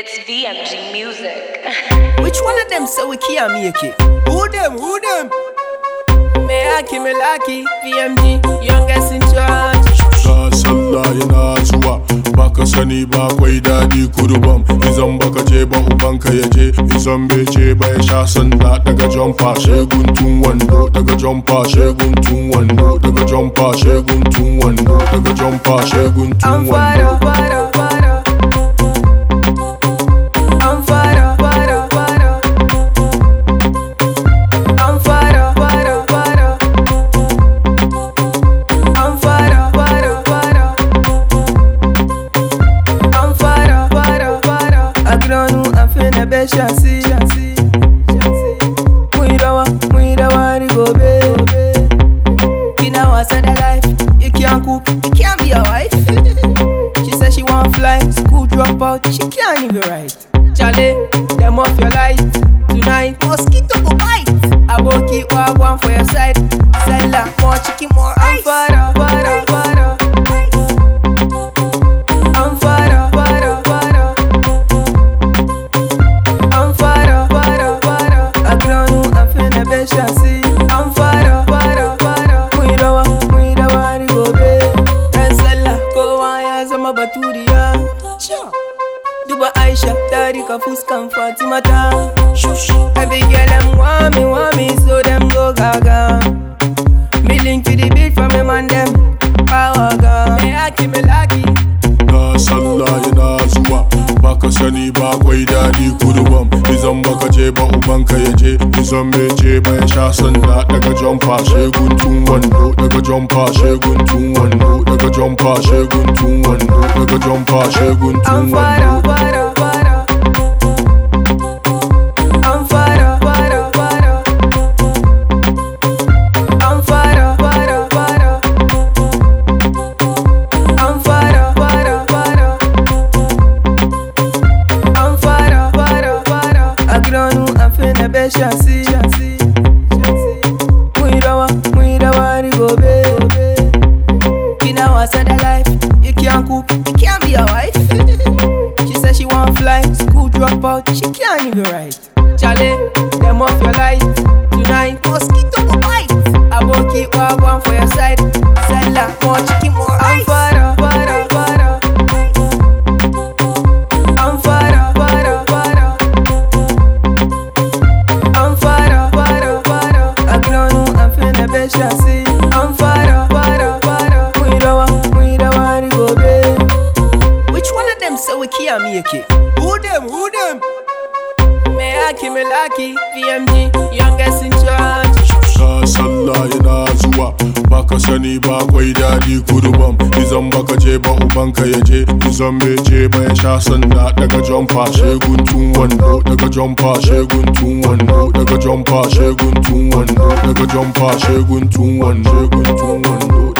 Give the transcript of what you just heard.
It's VMG music. Which one of them say we can't make it? Who them? Who them? May I give me lucky? VMG, youngest in charge. Ga sallah yana zuwa baka sani ba kwai dadi kurban izan baka je ba ubanka ya je izan bai je ba ya sha sanda daga jumpa shegun tun wando daga jumpa shegun tun wando daga jumpa shegun tun wando daga jumpa shegun I'm tun wando afena be shansi, shansi, shansi. Muidawa, muidawa rigobe. Kina wasa life, can't cook, can't be a wife. she said she want fly, school drop out, she can't even write. Charlie, them off your light tonight. Mosquito go bite. I keep one for your side. Sella, zama Duba Aisha ta rika fuskan Fatima ta. Every girl them want me, want me, so them go gaga. Me link to the beat from me man them. Power gun. Me aki me lucky. Ga sallah yana zuwa baka sani ba kwai dadi kurban izan baka je ba ubanka ya je izan bai je ba ya sha sanda daga jumpa shegun tun wando daga jumpa shegun tun wando daga jumpa shegun tun wando daga jumpa shegun I'm tun fired wando up, fired up, fired up. I'm drop out, she can't even write. Charlie, them off your light tonight. Mosquito go bite. I will keep one for your side. Sella, more chicken, more up. I'm up, fired up. I'm shansi. I'm fired up, fired up, fired up. Muidawa, muidawa rigobe. Which one of them say we can't make it? Give me lucky? VMG, youngest in charge. Sallah yana zuwa baka sani ba kwai dadi kurban izan baka je ba ubanka ya je izan bai je ba ya sha sanda daga jumpa shegun tun wando daga jumpa shegun tun wando daga jumpa shegun tun wando daga jumpa shegun tun wando shegun tun wando